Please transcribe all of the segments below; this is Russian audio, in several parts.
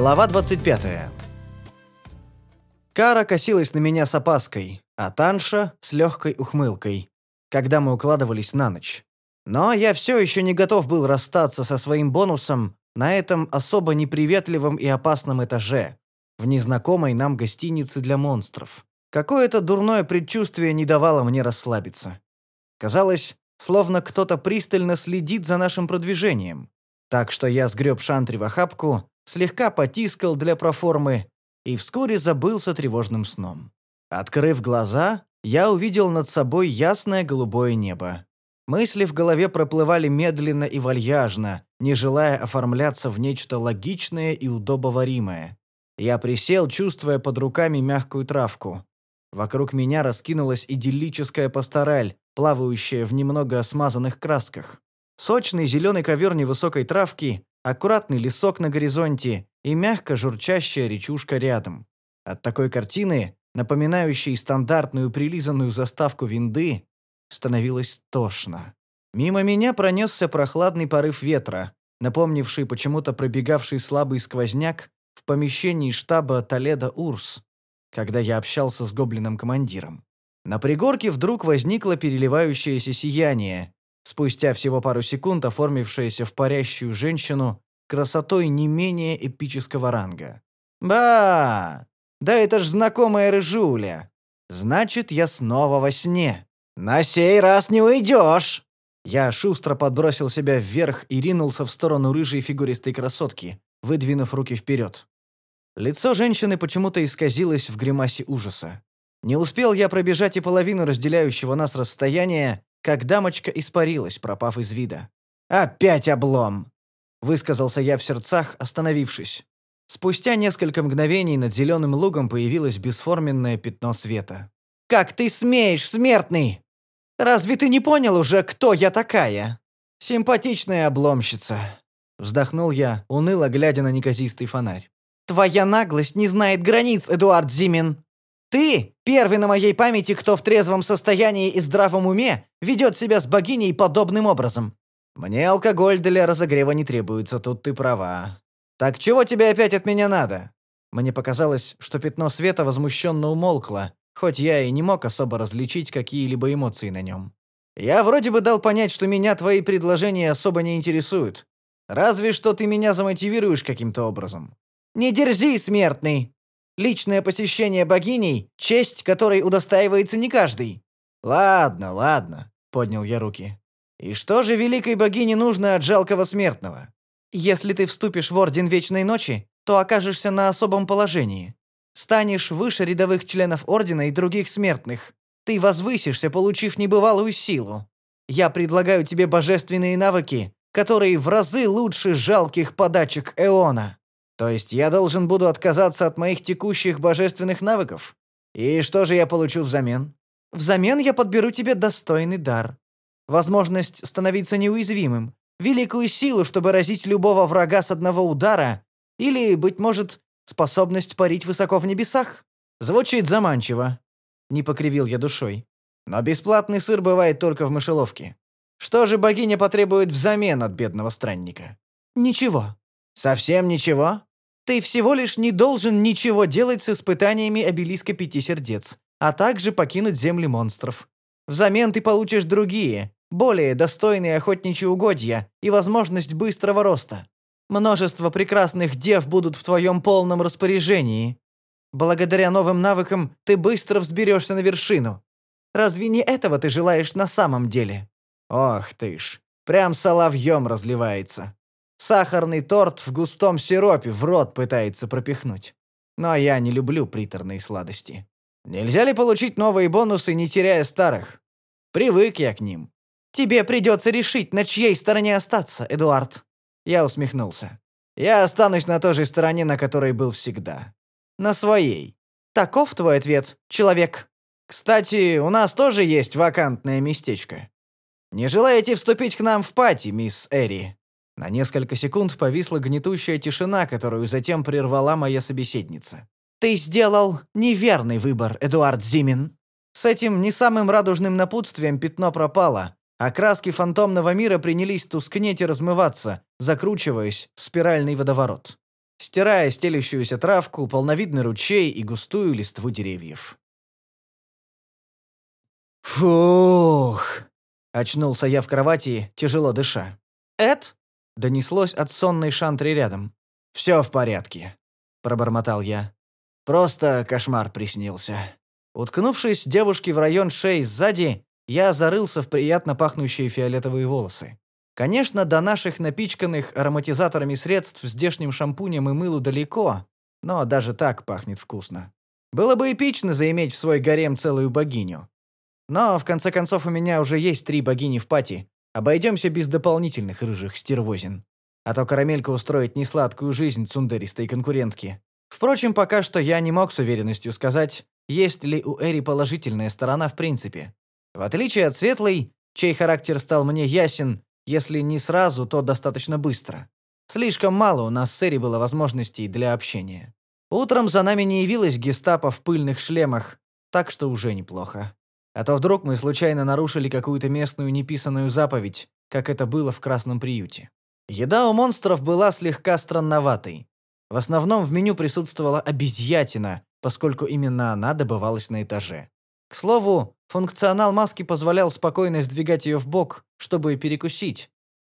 Глава 25. Кара косилась на меня с опаской, а Танша — с легкой ухмылкой, когда мы укладывались на ночь. Но я все еще не готов был расстаться со своим бонусом на этом особо неприветливом и опасном этаже, в незнакомой нам гостинице для монстров. Какое-то дурное предчувствие не давало мне расслабиться. Казалось, словно кто-то пристально следит за нашим продвижением. Так что я сгреб шантри в охапку, слегка потискал для проформы и вскоре забылся тревожным сном. Открыв глаза, я увидел над собой ясное голубое небо. Мысли в голове проплывали медленно и вальяжно, не желая оформляться в нечто логичное и удобоваримое. Я присел, чувствуя под руками мягкую травку. Вокруг меня раскинулась идиллическая пастораль, плавающая в немного смазанных красках. Сочный зеленый ковер невысокой травки, аккуратный лесок на горизонте и мягко журчащая речушка рядом. От такой картины, напоминающей стандартную прилизанную заставку винды, становилось тошно. Мимо меня пронесся прохладный порыв ветра, напомнивший почему-то пробегавший слабый сквозняк в помещении штаба Толедо Урс, когда я общался с гоблином-командиром. На пригорке вдруг возникло переливающееся сияние, спустя всего пару секунд оформившееся в парящую женщину красотой не менее эпического ранга. «Ба! Да это ж знакомая рыжуля! Значит, я снова во сне. На сей раз не уйдешь!» Я шустро подбросил себя вверх и ринулся в сторону рыжей фигуристой красотки, выдвинув руки вперед. Лицо женщины почему-то исказилось в гримасе ужаса. Не успел я пробежать и половину разделяющего нас расстояния, как дамочка испарилась, пропав из вида. «Опять облом!» — высказался я в сердцах, остановившись. Спустя несколько мгновений над зеленым лугом появилось бесформенное пятно света. «Как ты смеешь, смертный? Разве ты не понял уже, кто я такая?» «Симпатичная обломщица», — вздохнул я, уныло глядя на неказистый фонарь. «Твоя наглость не знает границ, Эдуард Зимин. Ты первый на моей памяти, кто в трезвом состоянии и здравом уме ведет себя с богиней подобным образом. Мне алкоголь для разогрева не требуется, тут ты права. Так чего тебе опять от меня надо? Мне показалось, что пятно света возмущенно умолкло, хоть я и не мог особо различить какие-либо эмоции на нем. Я вроде бы дал понять, что меня твои предложения особо не интересуют. Разве что ты меня замотивируешь каким-то образом. Не дерзи, смертный. Личное посещение богиней — честь, которой удостаивается не каждый». «Ладно, ладно», — поднял я руки. «И что же великой богине нужно от жалкого смертного? Если ты вступишь в Орден Вечной Ночи, то окажешься на особом положении. Станешь выше рядовых членов Ордена и других смертных. Ты возвысишься, получив небывалую силу. Я предлагаю тебе божественные навыки, которые в разы лучше жалких подачек Эона. То есть я должен буду отказаться от моих текущих божественных навыков? И что же я получу взамен? Взамен я подберу тебе достойный дар. Возможность становиться неуязвимым, великую силу, чтобы разить любого врага с одного удара, или, быть может, способность парить высоко в небесах. Звучит заманчиво. Не покривил я душой. Но бесплатный сыр бывает только в мышеловке. Что же богиня потребует взамен от бедного странника? Ничего. Совсем ничего? Ты всего лишь не должен ничего делать с испытаниями обелиска пяти сердец, а также покинуть земли монстров. Взамен ты получишь другие, более достойные охотничьи угодья и возможность быстрого роста. Множество прекрасных дев будут в твоем полном распоряжении. Благодаря новым навыкам ты быстро взберешься на вершину. Разве не этого ты желаешь на самом деле? Ох ты ж, прям соловьем разливается. Сахарный торт в густом сиропе в рот пытается пропихнуть. Но я не люблю приторные сладости. Нельзя ли получить новые бонусы, не теряя старых? Привык я к ним. Тебе придется решить, на чьей стороне остаться, Эдуард. Я усмехнулся. Я останусь на той же стороне, на которой был всегда. На своей. Таков твой ответ, человек. Кстати, у нас тоже есть вакантное местечко. Не желаете вступить к нам в пати, мисс Эри? На несколько секунд повисла гнетущая тишина, которую затем прервала моя собеседница. «Ты сделал неверный выбор, Эдуард Зимин». С этим не самым радужным напутствием пятно пропало, а краски фантомного мира принялись тускнеть и размываться, закручиваясь в спиральный водоворот. стирая стелющуюся травку, полновидный ручей и густую листву деревьев. «Фух!» — очнулся я в кровати, тяжело дыша. «Эд?» — донеслось от сонной шантри рядом. «Все в порядке», — пробормотал я. «Просто кошмар приснился». Уткнувшись девушке в район шеи сзади, я зарылся в приятно пахнущие фиолетовые волосы. Конечно, до наших напичканных ароматизаторами средств здешним шампунем и мылу далеко, но даже так пахнет вкусно. Было бы эпично заиметь в свой гарем целую богиню. Но, в конце концов, у меня уже есть три богини в пати. Обойдемся без дополнительных рыжих стервозин. А то карамелька устроит несладкую жизнь цундеристой конкурентки. Впрочем, пока что я не мог с уверенностью сказать, есть ли у Эри положительная сторона в принципе. В отличие от Светлой, чей характер стал мне ясен, если не сразу, то достаточно быстро. Слишком мало у нас с Эри было возможностей для общения. Утром за нами не явилась гестапо в пыльных шлемах, так что уже неплохо. А то вдруг мы случайно нарушили какую-то местную неписанную заповедь, как это было в красном приюте. Еда у монстров была слегка странноватой. В основном в меню присутствовала обезьятина, поскольку именно она добывалась на этаже. К слову, функционал маски позволял спокойно сдвигать ее в бок, чтобы перекусить,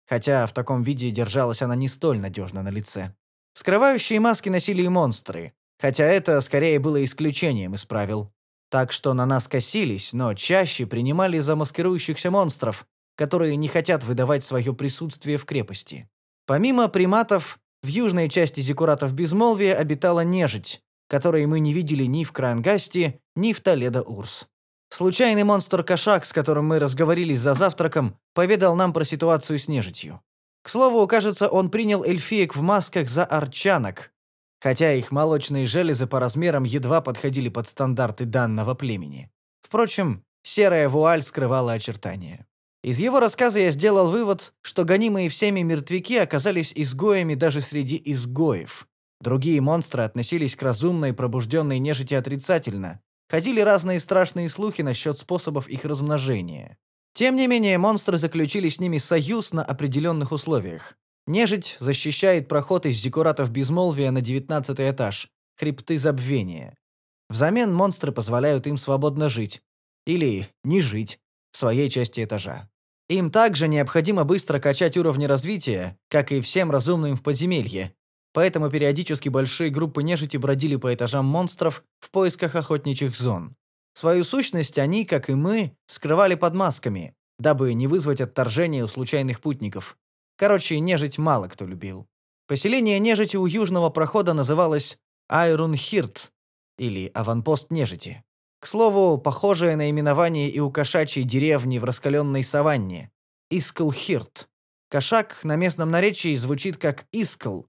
хотя в таком виде держалась она не столь надежно на лице. Скрывающие маски носили и монстры, хотя это скорее было исключением из правил. Так что на нас косились, но чаще принимали за маскирующихся монстров, которые не хотят выдавать свое присутствие в крепости. Помимо приматов, в южной части Зиккуратов Безмолвия обитала нежить, которой мы не видели ни в Крангасте, ни в Толедо-Урс. Случайный монстр-кошак, с которым мы разговорились за завтраком, поведал нам про ситуацию с нежитью. К слову, кажется, он принял эльфиек в масках за арчанок, хотя их молочные железы по размерам едва подходили под стандарты данного племени. Впрочем, серая вуаль скрывала очертания. Из его рассказа я сделал вывод, что гонимые всеми мертвяки оказались изгоями даже среди изгоев. Другие монстры относились к разумной пробужденной нежити отрицательно. Ходили разные страшные слухи насчет способов их размножения. Тем не менее, монстры заключили с ними союз на определенных условиях. Нежить защищает проход из декоратов безмолвия на девятнадцатый этаж, хребты забвения. Взамен монстры позволяют им свободно жить. Или не жить в своей части этажа. Им также необходимо быстро качать уровни развития, как и всем разумным в подземелье. Поэтому периодически большие группы нежити бродили по этажам монстров в поисках охотничьих зон. Свою сущность они, как и мы, скрывали под масками, дабы не вызвать отторжения у случайных путников. Короче, нежить мало кто любил. Поселение нежити у южного прохода называлось Айрунхирт, или аванпост нежити. К слову, похожее наименование и у кошачьей деревни в раскаленной саванне – Исклхирт. Кошак на местном наречии звучит как Искл,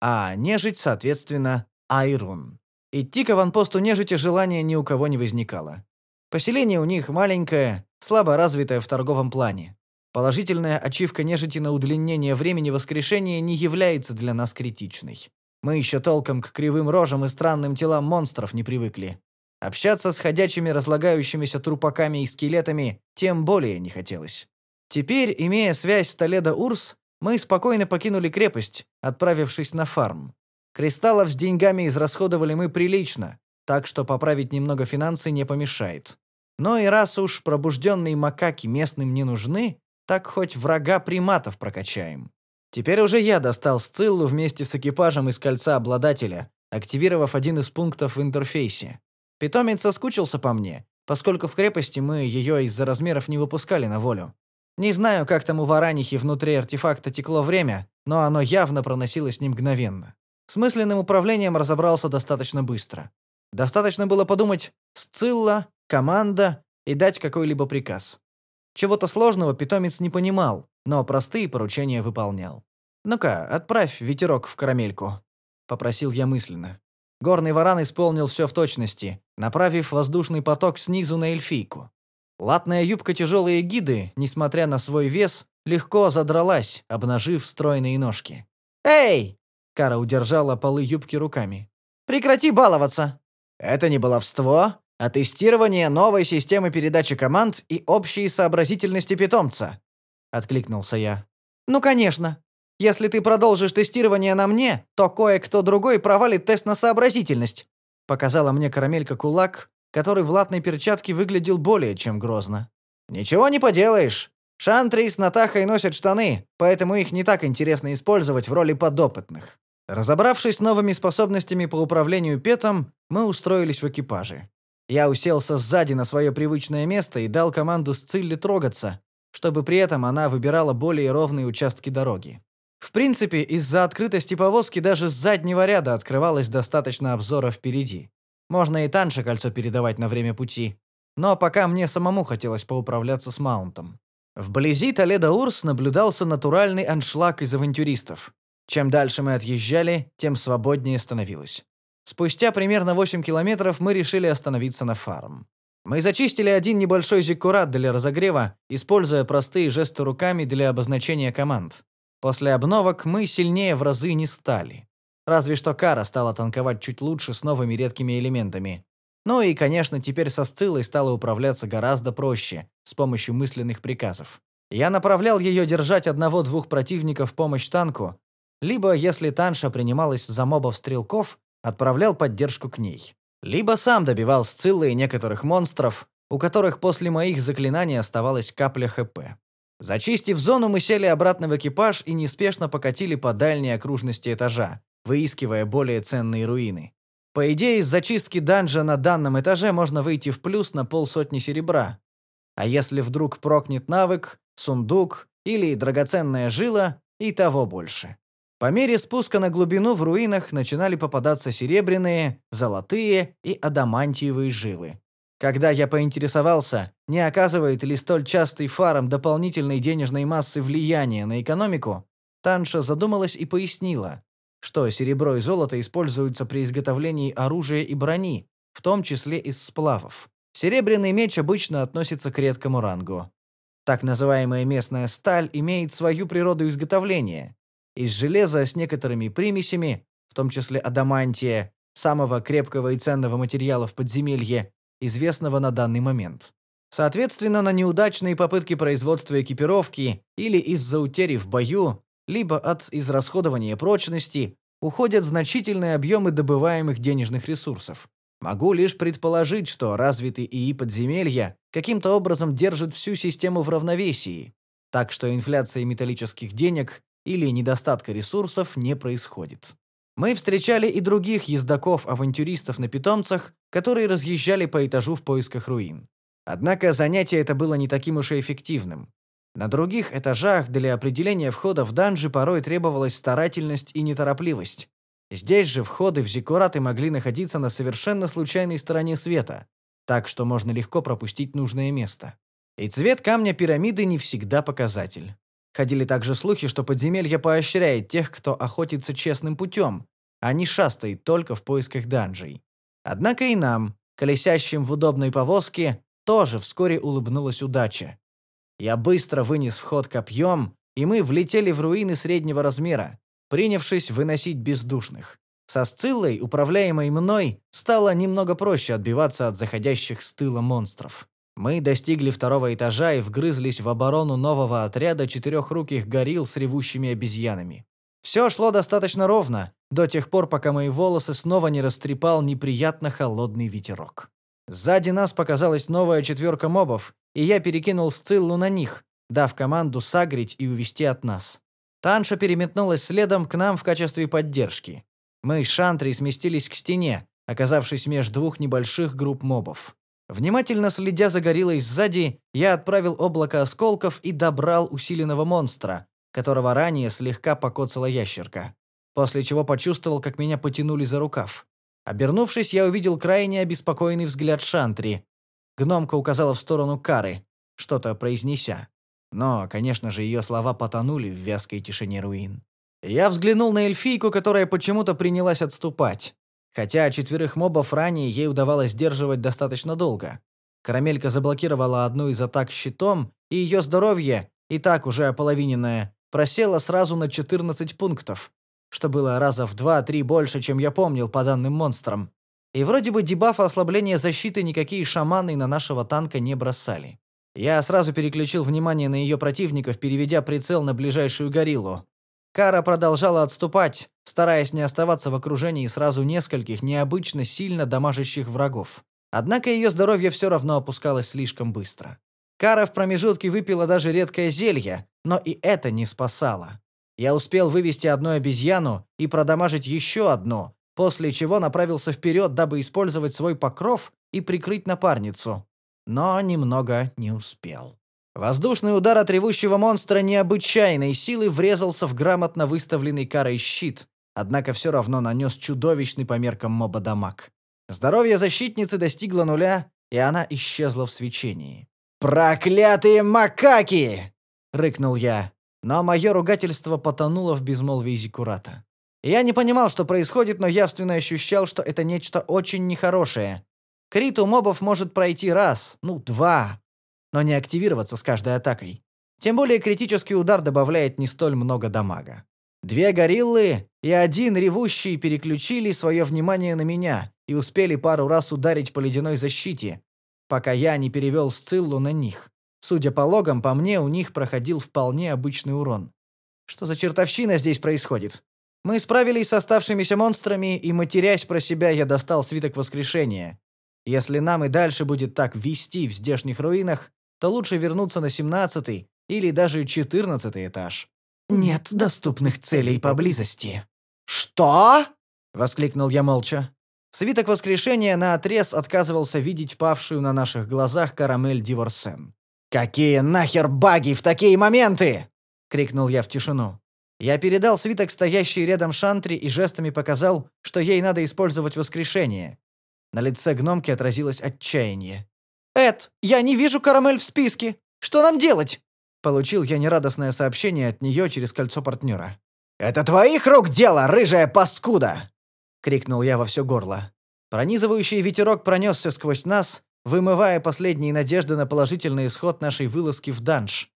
а нежить, соответственно, Айрун. Идти к аванпосту нежити желания ни у кого не возникало. Поселение у них маленькое, слабо развитое в торговом плане. Положительная ачивка нежити на удлинение времени воскрешения не является для нас критичной. Мы еще толком к кривым рожам и странным телам монстров не привыкли. Общаться с ходячими разлагающимися трупаками и скелетами тем более не хотелось. Теперь, имея связь с Толедо-Урс, мы спокойно покинули крепость, отправившись на фарм. Кристаллов с деньгами израсходовали мы прилично, так что поправить немного финансы не помешает. Но и раз уж пробужденные макаки местным не нужны, так хоть врага приматов прокачаем. Теперь уже я достал Сциллу вместе с экипажем из кольца обладателя, активировав один из пунктов в интерфейсе. Питомец соскучился по мне, поскольку в крепости мы ее из-за размеров не выпускали на волю. Не знаю, как там у Варанихи внутри артефакта текло время, но оно явно проносилось не мгновенно. С мысленным управлением разобрался достаточно быстро. Достаточно было подумать «Сцилла», «Команда» и дать какой-либо приказ. Чего-то сложного питомец не понимал, но простые поручения выполнял. «Ну-ка, отправь ветерок в карамельку», — попросил я мысленно. Горный варан исполнил все в точности, направив воздушный поток снизу на эльфийку. Латная юбка тяжелой эгиды, несмотря на свой вес, легко задралась, обнажив стройные ножки. «Эй!» — Кара удержала полы юбки руками. «Прекрати баловаться!» «Это не баловство, а тестирование новой системы передачи команд и общей сообразительности питомца», — откликнулся я. «Ну, конечно. Если ты продолжишь тестирование на мне, то кое-кто другой провалит тест на сообразительность. Показала мне карамелька кулак, который в латной перчатке выглядел более чем грозно. Ничего не поделаешь. Шантри с Натахой носят штаны, поэтому их не так интересно использовать в роли подопытных. Разобравшись с новыми способностями по управлению петом, мы устроились в экипаже. Я уселся сзади на свое привычное место и дал команду Сцилле трогаться, чтобы при этом она выбирала более ровные участки дороги. В принципе, из-за открытости повозки даже с заднего ряда открывалось достаточно обзора впереди. Можно и Танше кольцо передавать на время пути. Но пока мне самому хотелось поуправляться с маунтом. Вблизи Толедо-Урс наблюдался натуральный аншлаг из авантюристов. Чем дальше мы отъезжали, тем свободнее становилось. Спустя примерно 8 километров мы решили остановиться на фарм. Мы зачистили один небольшой зиккурат для разогрева, используя простые жесты руками для обозначения команд. После обновок мы сильнее в разы не стали. Разве что кара стала танковать чуть лучше с новыми редкими элементами. Ну и, конечно, теперь со Сциллой стало управляться гораздо проще, с помощью мысленных приказов. Я направлял ее держать одного-двух противников в помощь танку, либо, если Танша принималась за мобов-стрелков, отправлял поддержку к ней. Либо сам добивал Сциллы и некоторых монстров, у которых после моих заклинаний оставалась капля ХП. Зачистив зону, мы сели обратно в экипаж и неспешно покатили по дальней окружности этажа, выискивая более ценные руины. По идее, из зачистки данжа на данном этаже можно выйти в плюс на полсотни серебра. А если вдруг прокнет навык, сундук или драгоценная жила, и того больше. По мере спуска на глубину в руинах начинали попадаться серебряные, золотые и адамантиевые жилы. Когда я поинтересовался, не оказывает ли столь частый фарм дополнительной денежной массы влияния на экономику, Танша задумалась и пояснила, что серебро и золото используются при изготовлении оружия и брони, в том числе из сплавов. Серебряный меч обычно относится к редкому рангу. Так называемая местная сталь имеет свою природу изготовления из железа с некоторыми примесями, в том числе адамантия, самого крепкого и ценного материала в подземелье, известного на данный момент. Соответственно, на неудачные попытки производства экипировки или из-за утери в бою, либо от израсходования прочности, уходят значительные объемы добываемых денежных ресурсов. Могу лишь предположить, что развитый ИИ подземелья каким-то образом держит всю систему в равновесии, так что инфляция металлических денег или недостатка ресурсов не происходит. Мы встречали и других ездаков-авантюристов на питомцах, которые разъезжали по этажу в поисках руин. Однако занятие это было не таким уж и эффективным. На других этажах для определения входа в данжи порой требовалась старательность и неторопливость. Здесь же входы в зиккураты могли находиться на совершенно случайной стороне света, так что можно легко пропустить нужное место. И цвет камня пирамиды не всегда показатель. Ходили также слухи, что подземелье поощряет тех, кто охотится честным путем, а не шастает только в поисках данжей. Однако и нам, колесящим в удобной повозке, тоже вскоре улыбнулась удача. Я быстро вынес вход копьем, и мы влетели в руины среднего размера, принявшись выносить бездушных. Со Сциллой, управляемой мной, стало немного проще отбиваться от заходящих с тыла монстров. Мы достигли второго этажа и вгрызлись в оборону нового отряда четырехруких горилл с ревущими обезьянами. Все шло достаточно ровно, до тех пор, пока мои волосы снова не растрепал неприятно холодный ветерок. Сзади нас показалась новая четверка мобов, и я перекинул Сциллу на них, дав команду сагрить и увести от нас. Танша переметнулась следом к нам в качестве поддержки. Мы с Шантри сместились к стене, оказавшись между двух небольших групп мобов. Внимательно следя за гориллой сзади, я отправил облако осколков и добрал усиленного монстра, которого ранее слегка покоцала ящерка. После чего почувствовал, как меня потянули за рукав. Обернувшись, я увидел крайне обеспокоенный взгляд Шантри. Гномка указала в сторону Кары, что-то произнеся. Но, конечно же, ее слова потонули в вязкой тишине руин. Я взглянул на эльфийку, которая почему-то принялась отступать. Хотя четверых мобов ранее ей удавалось сдерживать достаточно долго. Карамелька заблокировала одну из атак щитом, и ее здоровье, и так уже ополовиненное, просело сразу на 14 пунктов, что было раза в 2-3 больше, чем я помнил по данным монстрам. И вроде бы дебафа ослабления защиты никакие шаманы на нашего танка не бросали. Я сразу переключил внимание на ее противников, переведя прицел на ближайшую гориллу. Кара продолжала отступать, стараясь не оставаться в окружении сразу нескольких необычно сильно дамажащих врагов. Однако ее здоровье все равно опускалось слишком быстро. Кара в промежутке выпила даже редкое зелье, но и это не спасало. Я успел вывести одну обезьяну и продамажить еще одну, после чего направился вперед, дабы использовать свой покров и прикрыть напарницу. Но немного не успел. Воздушный удар от ревущего монстра необычайной силы врезался в грамотно выставленный карой щит, однако все равно нанес чудовищный по меркам моба дамаг. Здоровье защитницы достигло нуля, и она исчезла в свечении. «Проклятые макаки!» — рыкнул я. Но мое ругательство потонуло в безмолвии Зикурата. Я не понимал, что происходит, но явственно ощущал, что это нечто очень нехорошее. Крит у мобов может пройти раз, ну, два, но не активироваться с каждой атакой. Тем более критический удар добавляет не столь много дамага. Две гориллы и один ревущий переключили свое внимание на меня и успели пару раз ударить по ледяной защите, пока я не перевел Сциллу на них. Судя по логам, по мне у них проходил вполне обычный урон. Что за чертовщина здесь происходит? Мы справились с оставшимися монстрами, и, матерясь про себя, я достал свиток воскрешения. Если нам и дальше будет так вести в здешних руинах, то лучше вернуться на семнадцатый или даже четырнадцатый этаж. Нет доступных целей поблизости. Что? воскликнул я молча. Свиток воскрешения на отрез отказывался видеть павшую на наших глазах карамель Диворсен. Какие нахер баги в такие моменты? крикнул я в тишину. Я передал свиток стоящей рядом Шантри и жестами показал, что ей надо использовать воскрешение. На лице гномки отразилось отчаяние. «Эд, я не вижу карамель в списке. Что нам делать?» Получил я нерадостное сообщение от нее через кольцо партнера. «Это твоих рук дело, рыжая паскуда!» — крикнул я во все горло. Пронизывающий ветерок пронесся сквозь нас, вымывая последние надежды на положительный исход нашей вылазки в данж.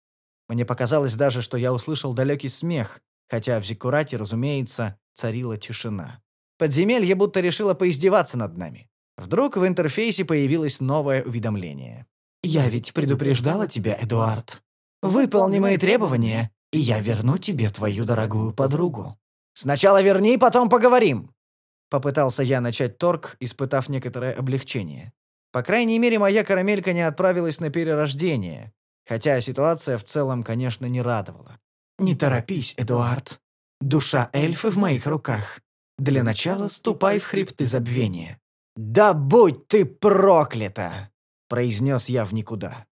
Мне показалось даже, что я услышал далекий смех, хотя в Зиккурате, разумеется, царила тишина. Подземелье будто решило поиздеваться над нами. Вдруг в интерфейсе появилось новое уведомление. «Я ведь предупреждала тебя, Эдуард. Выполни мои требования, и я верну тебе твою дорогую подругу». «Сначала верни, потом поговорим!» Попытался я начать торг, испытав некоторое облегчение. По крайней мере, моя карамелька не отправилась на перерождение, хотя ситуация в целом, конечно, не радовала. «Не торопись, Эдуард. Душа эльфа в моих руках. Для начала ступай в хребты забвения. «Да будь ты проклята!» — произнес я в никуда.